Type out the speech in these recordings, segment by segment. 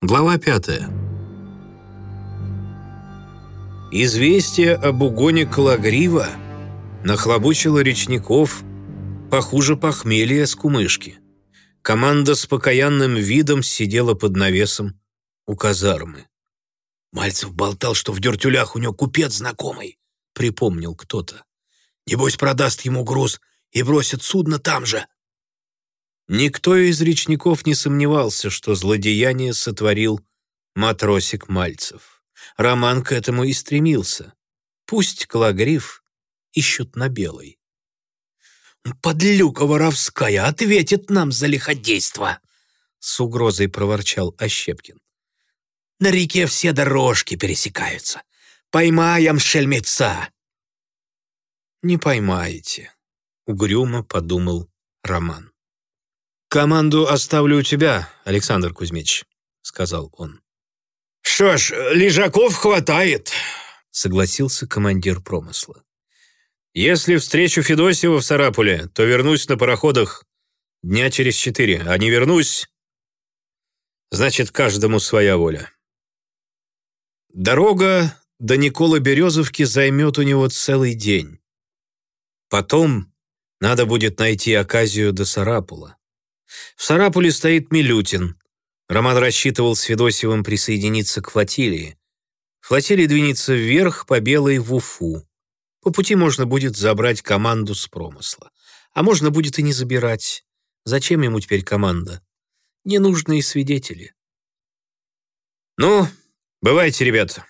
Глава пятая. Известие об угоне Калагрива нахлобучило речников похуже похмелья с кумышки. Команда с покаянным видом сидела под навесом у казармы. «Мальцев болтал, что в дертюлях у него купец знакомый», — припомнил кто-то. «Небось, продаст ему груз и бросит судно там же». Никто из речников не сомневался, что злодеяние сотворил матросик Мальцев. Роман к этому и стремился. Пусть Калагриф ищут на белой. «Подлюка воровская ответит нам за лиходейство!» С угрозой проворчал Ощепкин. «На реке все дорожки пересекаются. Поймаем шельмеца!» «Не поймаете», — угрюмо подумал Роман. «Команду оставлю у тебя, Александр Кузьмич», — сказал он. «Что ж, лежаков хватает», — согласился командир промысла. «Если встречу Федосева в Сарапуле, то вернусь на пароходах дня через четыре, а не вернусь, значит, каждому своя воля». Дорога до Николы Березовки займет у него целый день. Потом надо будет найти оказию до Сарапула. В Сарапуле стоит Милютин. Роман рассчитывал с Федосевым присоединиться к флотилии. Флотилия двинется вверх по Белой в Уфу. По пути можно будет забрать команду с промысла. А можно будет и не забирать. Зачем ему теперь команда? Ненужные свидетели. «Ну, бывайте, ребята»,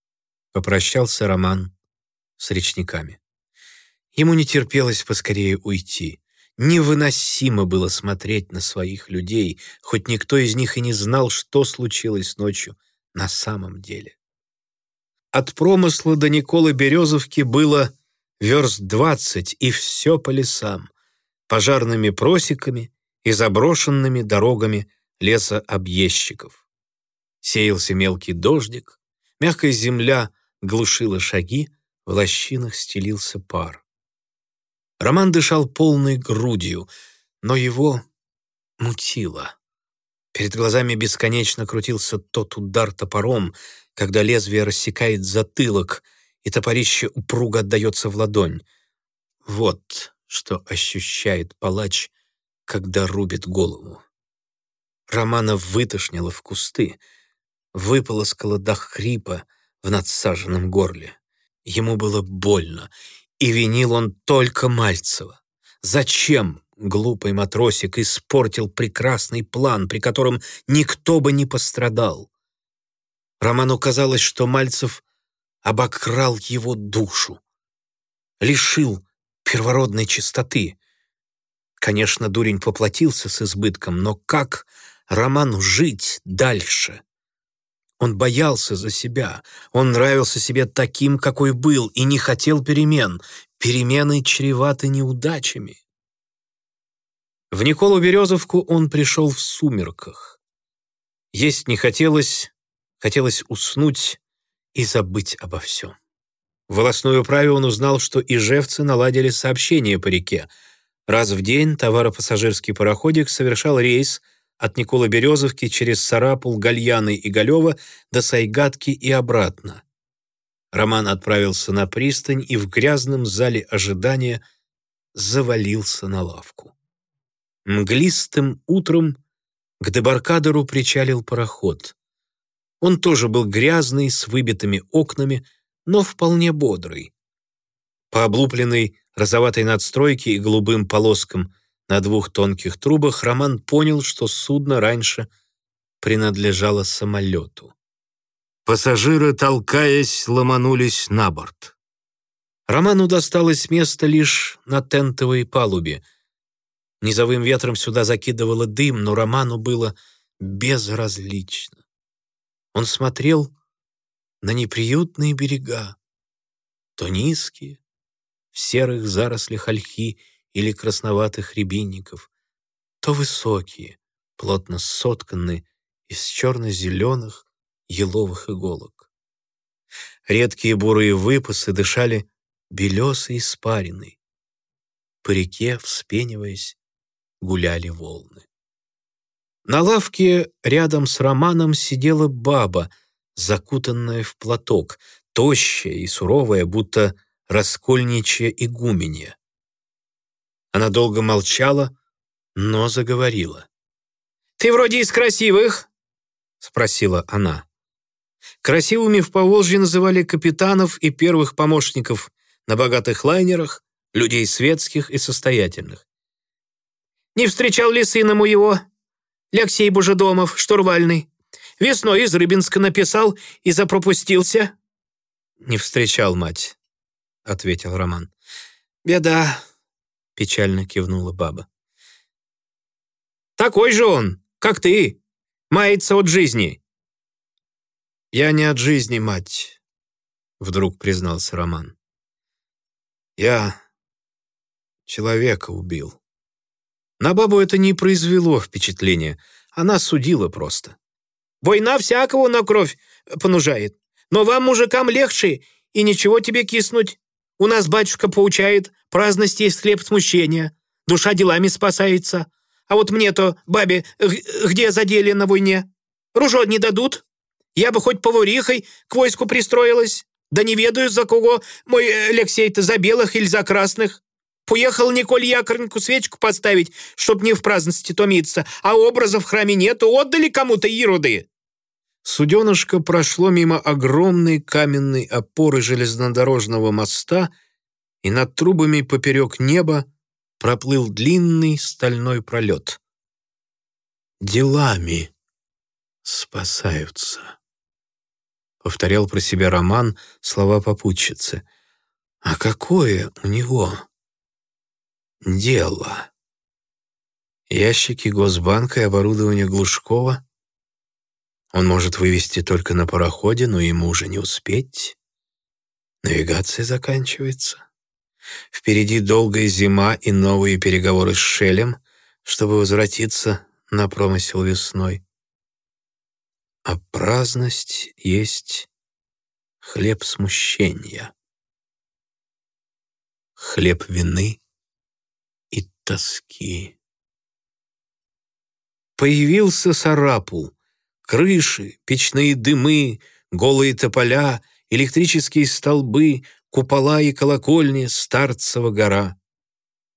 — попрощался Роман с речниками. Ему не терпелось поскорее уйти. Невыносимо было смотреть на своих людей, хоть никто из них и не знал, что случилось ночью на самом деле. От промысла до Николы Березовки было верст двадцать, и все по лесам, пожарными просеками и заброшенными дорогами лесообъездчиков. Сеялся мелкий дождик, мягкая земля глушила шаги, в лощинах стелился пар. Роман дышал полной грудью, но его мутило. Перед глазами бесконечно крутился тот удар топором, когда лезвие рассекает затылок, и топорище упруго отдается в ладонь. Вот что ощущает палач, когда рубит голову. Романа вытошнило в кусты, выполоскало до хрипа в надсаженном горле. Ему было больно, и винил он только Мальцева. Зачем глупый матросик испортил прекрасный план, при котором никто бы не пострадал? Роману казалось, что Мальцев обокрал его душу, лишил первородной чистоты. Конечно, дурень поплатился с избытком, но как Роману жить дальше? Он боялся за себя. Он нравился себе таким, какой был, и не хотел перемен. Перемены чреваты неудачами. В Николу Березовку он пришел в сумерках. Есть не хотелось, хотелось уснуть и забыть обо всем. В волосной управе он узнал, что ижевцы наладили сообщение по реке. Раз в день товаропассажирский пароходик совершал рейс от Николы Березовки через Сарапул, Гальяны и Галева до Сайгатки и обратно. Роман отправился на пристань и в грязном зале ожидания завалился на лавку. Мглистым утром к дебаркадеру причалил пароход. Он тоже был грязный, с выбитыми окнами, но вполне бодрый. По облупленной розоватой надстройке и голубым полоскам на двух тонких трубах Роман понял, что судно раньше принадлежало самолету. Пассажиры, толкаясь, ломанулись на борт. Роману досталось место лишь на тентовой палубе. Низовым ветром сюда закидывало дым, но Роману было безразлично. Он смотрел на неприютные берега, то низкие, в серых зарослях ольхи или красноватых рябинников, то высокие, плотно сотканные из черно-зеленых еловых иголок. Редкие бурые выпасы дышали белесой испариной. По реке, вспениваясь, гуляли волны. На лавке рядом с Романом сидела баба, закутанная в платок, тощая и суровая, будто раскольничья игуменья. Она долго молчала, но заговорила. «Ты вроде из красивых?» — спросила она. Красивыми в Поволжье называли капитанов и первых помощников на богатых лайнерах, людей светских и состоятельных. «Не встречал ли сына моего? Алексей Божедомов, штурвальный. Весной из Рыбинска написал и запропустился». «Не встречал, мать», — ответил Роман. «Беда», — печально кивнула баба. «Такой же он, как ты, мается от жизни». «Я не от жизни, мать», — вдруг признался Роман. «Я человека убил». На бабу это не произвело впечатления, она судила просто. «Война всякого на кровь понужает, но вам, мужикам, легче, и ничего тебе киснуть. У нас батюшка поучает, праздность есть хлеб смущения, душа делами спасается. А вот мне-то, бабе, где задели на войне? Ружо не дадут? Я бы хоть поварихой к войску пристроилась. Да не ведаю, за кого мой Алексей-то, за белых или за красных. Поехал Николь якорнику свечку поставить, чтоб не в праздности томиться, а образа в храме нету, отдали кому-то ироды». Суденышко прошло мимо огромной каменной опоры железнодорожного моста, и над трубами поперек неба проплыл длинный стальной пролет. «Делами спасаются», — повторял про себя Роман слова попутчицы. «А какое у него?» дело. Ящики Госбанка и оборудование Глушкова он может вывести только на пароходе, но ему уже не успеть. Навигация заканчивается. Впереди долгая зима и новые переговоры с Шелем, чтобы возвратиться на промысел весной. А праздность есть хлеб смущения. Хлеб вины тоски. Появился Сарапул. Крыши, печные дымы, голые тополя, электрические столбы, купола и колокольни Старцева гора.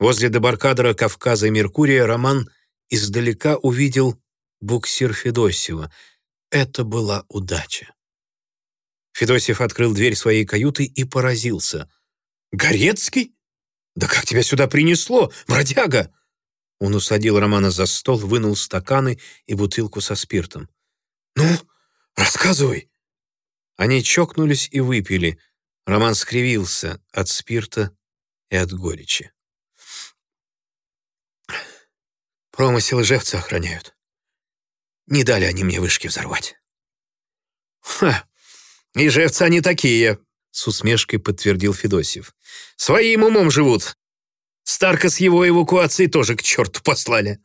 Возле дебаркадера Кавказа и Меркурия Роман издалека увидел буксир Федосева. Это была удача. Федосев открыл дверь своей каюты и поразился. «Горецкий? «Да как тебя сюда принесло, бродяга?» Он усадил Романа за стол, вынул стаканы и бутылку со спиртом. «Ну, рассказывай!» Они чокнулись и выпили. Роман скривился от спирта и от горечи. Промысел жевца охраняют. Не дали они мне вышки взорвать. «Ха! И жевцы они такие!» с усмешкой подтвердил Федосев. «Своим умом живут. Старка с его эвакуацией тоже к черту послали».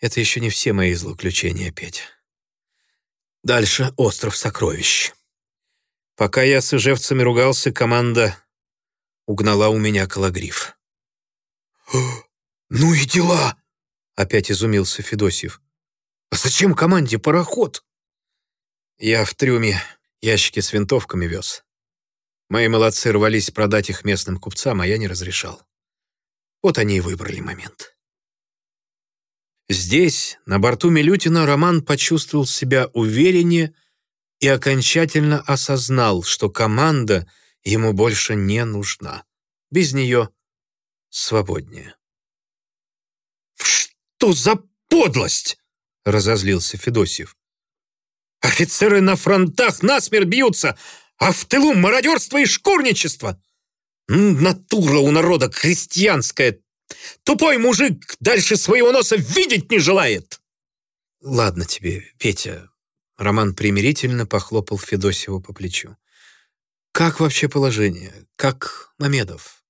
«Это еще не все мои злоключения, Петя. Дальше остров сокровищ. Пока я с ижевцами ругался, команда угнала у меня кологриф». «Ну и дела!» — опять изумился Федосев. «А зачем команде пароход?» Я в трюме ящики с винтовками вез. Мои молодцы рвались продать их местным купцам, а я не разрешал. Вот они и выбрали момент. Здесь, на борту Милютина, Роман почувствовал себя увереннее и окончательно осознал, что команда ему больше не нужна. Без нее свободнее. «Что за подлость?» — разозлился Федосев. «Офицеры на фронтах насмерть бьются, а в тылу мародерство и шкурничество. Натура у народа крестьянская. Тупой мужик дальше своего носа видеть не желает. Ладно тебе, Петя. Роман примирительно похлопал Федосеву по плечу. Как вообще положение? Как Мамедов?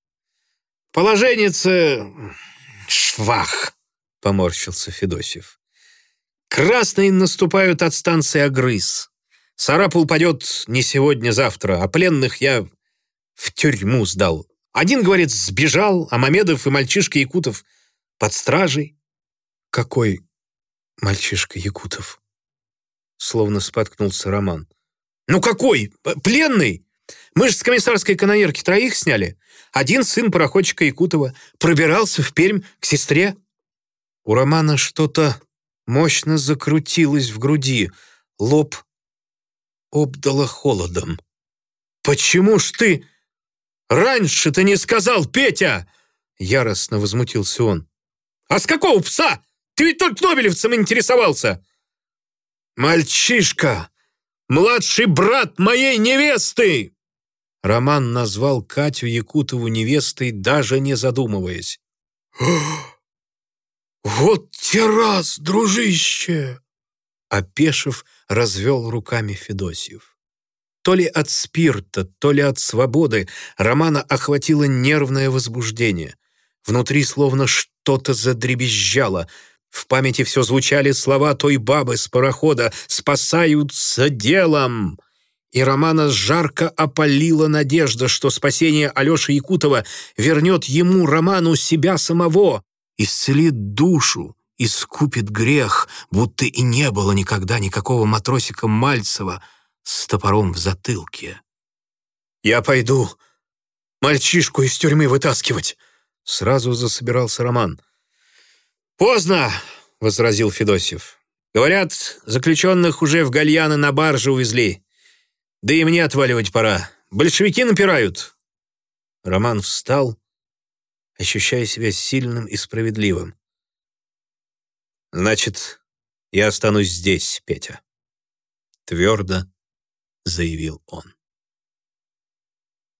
Положенница швах, поморщился Федосев. Красные наступают от станции Агрыз. Сарапул падет не сегодня-завтра, а пленных я в тюрьму сдал. Один, говорит, сбежал, а Мамедов и мальчишка Якутов под стражей. Какой Мальчишка Якутов. Словно споткнулся Роман. «Ну какой? Пленный? Мы же с комиссарской канонерки троих сняли. Один сын пароходчика Якутова пробирался в Пермь к сестре». У Романа что-то мощно закрутилось в груди, лоб обдало холодом. «Почему ж ты раньше ты не сказал, Петя?» Яростно возмутился он. «А с какого пса? Ты ведь только Нобелевцем интересовался!» «Мальчишка! Младший брат моей невесты!» Роман назвал Катю Якутову невестой, даже не задумываясь. «Вот те раз, дружище!» Опешив, развел руками Федосьев. То ли от спирта, то ли от свободы Романа охватило нервное возбуждение. Внутри словно что-то задребезжало. В памяти все звучали слова той бабы с парохода «Спасаются делом!» И Романа жарко опалила надежда, что спасение Алеши Якутова вернет ему, Роману, себя самого, исцелит душу, искупит грех, будто и не было никогда никакого матросика Мальцева с топором в затылке. «Я пойду мальчишку из тюрьмы вытаскивать», — сразу засобирался Роман. «Поздно», — возразил Федосев. «Говорят, заключенных уже в гальяны на барже увезли. Да и мне отваливать пора. Большевики напирают». Роман встал, ощущая себя сильным и справедливым. «Значит, я останусь здесь, Петя», — твердо заявил он.